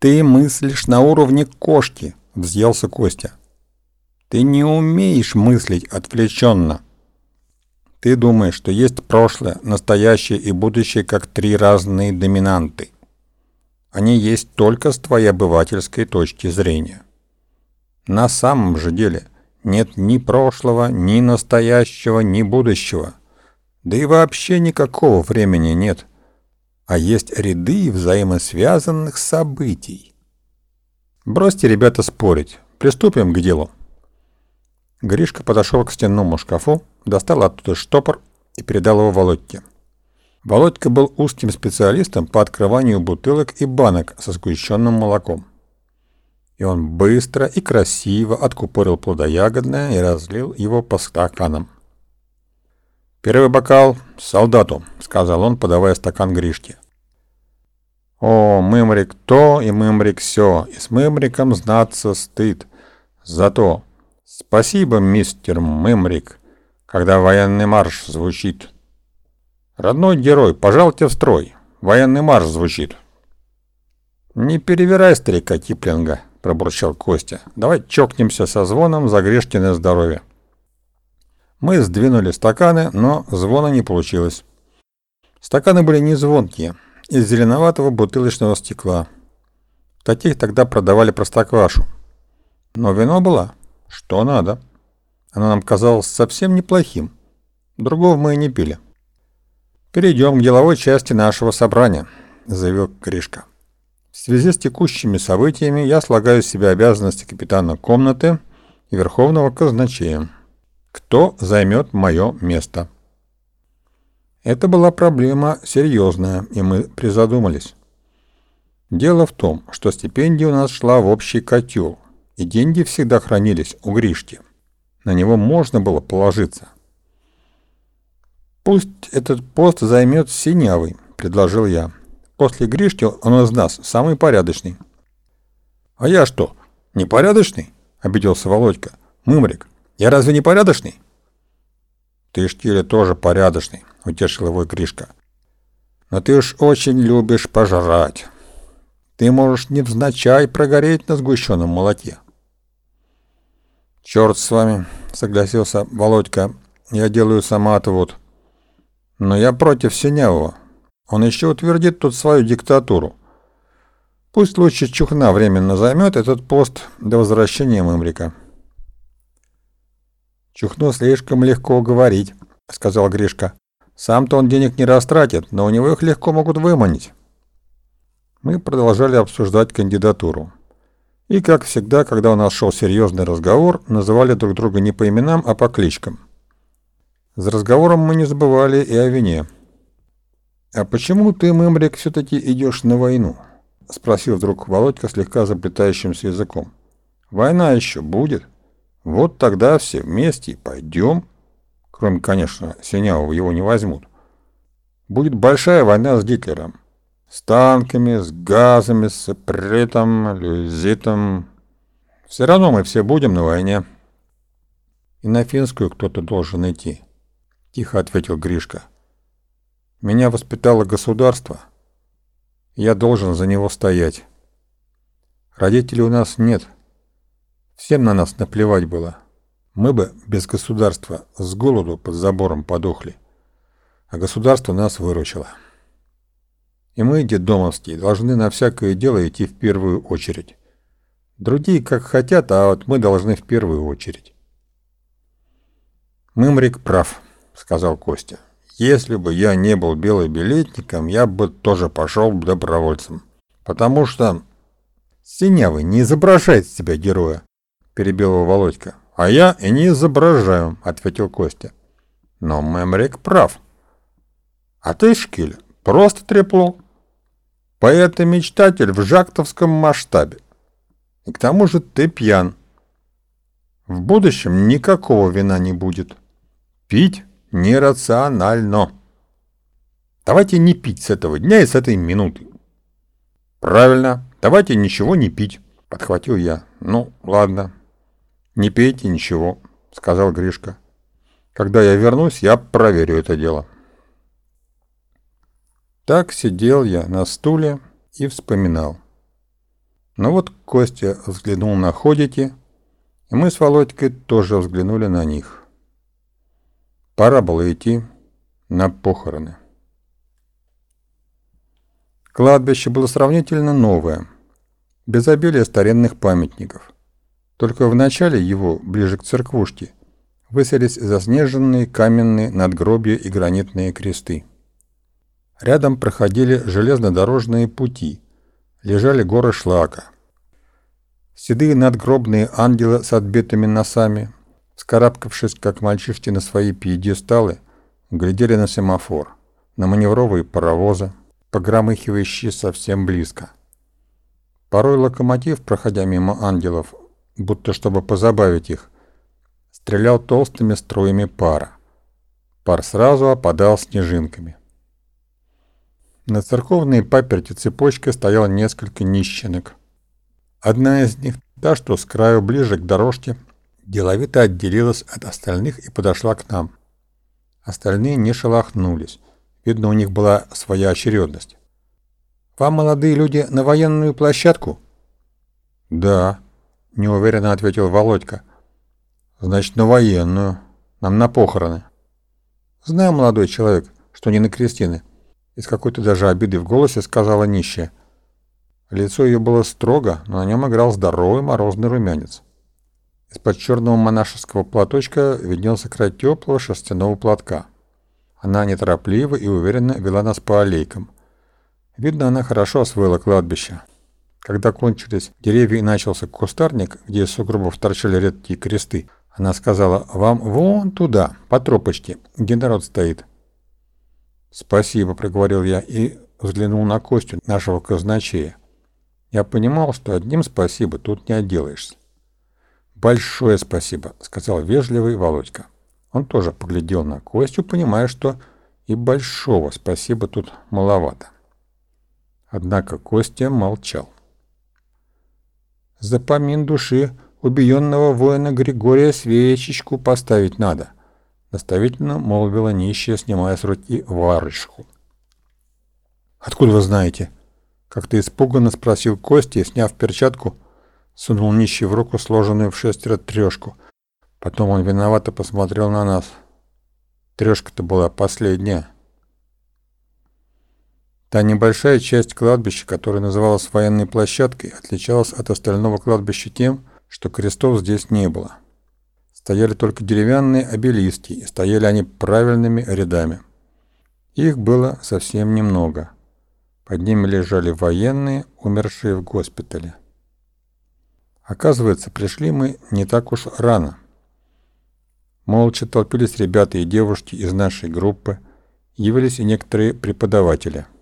«Ты мыслишь на уровне кошки», — взъелся Костя. «Ты не умеешь мыслить отвлеченно. Ты думаешь, что есть прошлое, настоящее и будущее как три разные доминанты. Они есть только с твоей обывательской точки зрения. На самом же деле нет ни прошлого, ни настоящего, ни будущего. Да и вообще никакого времени нет а есть ряды взаимосвязанных событий. Бросьте, ребята, спорить. Приступим к делу. Гришка подошел к стенному шкафу, достал оттуда штопор и передал его Володьке. Володька был узким специалистом по открыванию бутылок и банок со сгущенным молоком. И он быстро и красиво откупорил плодоягодное и разлил его по стаканам. «Первый бокал солдату», — сказал он, подавая стакан Гришке. «О, мымрик то и мымрик все, и с мымриком знаться стыд. Зато спасибо, мистер Мымрик, когда военный марш звучит. Родной герой, пожалуйте в строй, военный марш звучит». «Не перевирай старика Киплинга», — пробурчал Костя. «Давай чокнемся со звоном за Гришкиное здоровье». Мы сдвинули стаканы, но звона не получилось. Стаканы были не звонкие, из зеленоватого бутылочного стекла. Таких тогда продавали простоквашу. Но вино было что надо. Оно нам казалось совсем неплохим. Другого мы и не пили. «Перейдем к деловой части нашего собрания», — заявил Кришка. «В связи с текущими событиями я слагаю с себя обязанности капитана комнаты и верховного казначея». Кто займет мое место? Это была проблема серьезная, и мы призадумались. Дело в том, что стипендия у нас шла в общий котел, и деньги всегда хранились у Гришки. На него можно было положиться. «Пусть этот пост займет Синявый», — предложил я. «После Гришки он из нас самый порядочный». «А я что, непорядочный?» — обиделся Володька. «Мымрик, я разве не порядочный?» «Ты, Штиля, тоже порядочный», — утешил его Гришка. «Но ты уж очень любишь пожрать. Ты можешь невзначай прогореть на сгущенном молоке». «Черт с вами», — согласился Володька. «Я делаю самоотвод. Но я против Синявого. Он еще утвердит тут свою диктатуру. Пусть лучше Чухна временно займет этот пост до возвращения Мымрика». «Чухну слишком легко говорить», — сказал Гришка. «Сам-то он денег не растратит, но у него их легко могут выманить». Мы продолжали обсуждать кандидатуру. И, как всегда, когда у нас шел серьезный разговор, называли друг друга не по именам, а по кличкам. За разговором мы не забывали и о вине. «А почему ты, Мымрик, все-таки идешь на войну?» — спросил вдруг Володька слегка заплетающимся языком. «Война еще будет?» Вот тогда все вместе пойдем. Кроме, конечно, Синявого его не возьмут. Будет большая война с Гитлером. С танками, с газами, с притом, люзитом. Все равно мы все будем на войне. И на финскую кто-то должен идти. Тихо ответил Гришка. Меня воспитало государство. Я должен за него стоять. Родителей у нас нет. — Всем на нас наплевать было. Мы бы без государства с голоду под забором подохли. А государство нас выручило. И мы, детдомовские, должны на всякое дело идти в первую очередь. Другие как хотят, а вот мы должны в первую очередь. «Мымрик прав», — сказал Костя. «Если бы я не был белобилетником, я бы тоже пошел добровольцем. Потому что...» «Синявый, не изображает себя героя перебил его Володька. «А я и не изображаю», — ответил Костя. «Но Мемрик прав. А ты, Шкиль, просто трепло. Поэт и мечтатель в жактовском масштабе. И к тому же ты пьян. В будущем никакого вина не будет. Пить нерационально. Давайте не пить с этого дня и с этой минуты. Правильно, давайте ничего не пить, подхватил я. Ну, ладно, «Не пейте ничего», — сказал Гришка. «Когда я вернусь, я проверю это дело». Так сидел я на стуле и вспоминал. Но вот Костя взглянул на ходики, и мы с Володькой тоже взглянули на них. Пора было идти на похороны. Кладбище было сравнительно новое, без обилия старинных памятников. Только в начале его, ближе к церквушке, выселись заснеженные каменные надгробия и гранитные кресты. Рядом проходили железнодорожные пути, лежали горы шлака. Седые надгробные ангелы с отбитыми носами, скарабкавшись, как мальчишки на свои пьедесталы, глядели на семафор, на маневровые паровозы, погромыхивающие совсем близко. Порой локомотив, проходя мимо ангелов, будто чтобы позабавить их, стрелял толстыми струями пара. Пар сразу опадал снежинками. На церковной паперти цепочкой стояло несколько нищенок. Одна из них, та, что с краю ближе к дорожке, деловито отделилась от остальных и подошла к нам. Остальные не шелохнулись. Видно, у них была своя очередность. «Вам, молодые люди, на военную площадку?» «Да», — неуверенно ответил Володька. «Значит, на военную. Нам на похороны». «Знаю, молодой человек, что не на крестины и с какой-то даже обидой в голосе сказала нищая. Лицо ее было строго, но на нем играл здоровый морозный румянец. Из-под черного монашеского платочка виднелся край теплого шерстяного платка. Она неторопливо и уверенно вела нас по аллейкам. Видно, она хорошо освоила кладбище. Когда кончились деревья и начался кустарник, где из сугробов торчали редкие кресты, она сказала, «Вам вон туда, по тропочке, где народ стоит. «Спасибо», — проговорил я и взглянул на Костю, нашего казначея. Я понимал, что одним спасибо тут не отделаешься. «Большое спасибо», — сказал вежливый Володька. Он тоже поглядел на Костю, понимая, что и большого спасибо тут маловато. Однако Костя молчал. «За помин души убиенного воина Григория свечечку поставить надо», — наставительно молвила нищая, снимая с руки варежку. «Откуда вы знаете?» — как-то испуганно спросил Костя сняв перчатку, сунул нищий в руку сложенную в шестеро трешку. Потом он виновато посмотрел на нас. Трешка-то была последняя. Та небольшая часть кладбища, которая называлась военной площадкой, отличалась от остального кладбища тем, что крестов здесь не было стояли только деревянные обелиски, и стояли они правильными рядами. Их было совсем немного. Под ними лежали военные, умершие в госпитале. Оказывается, пришли мы не так уж рано. Молча толпились ребята и девушки из нашей группы, явились и некоторые преподаватели –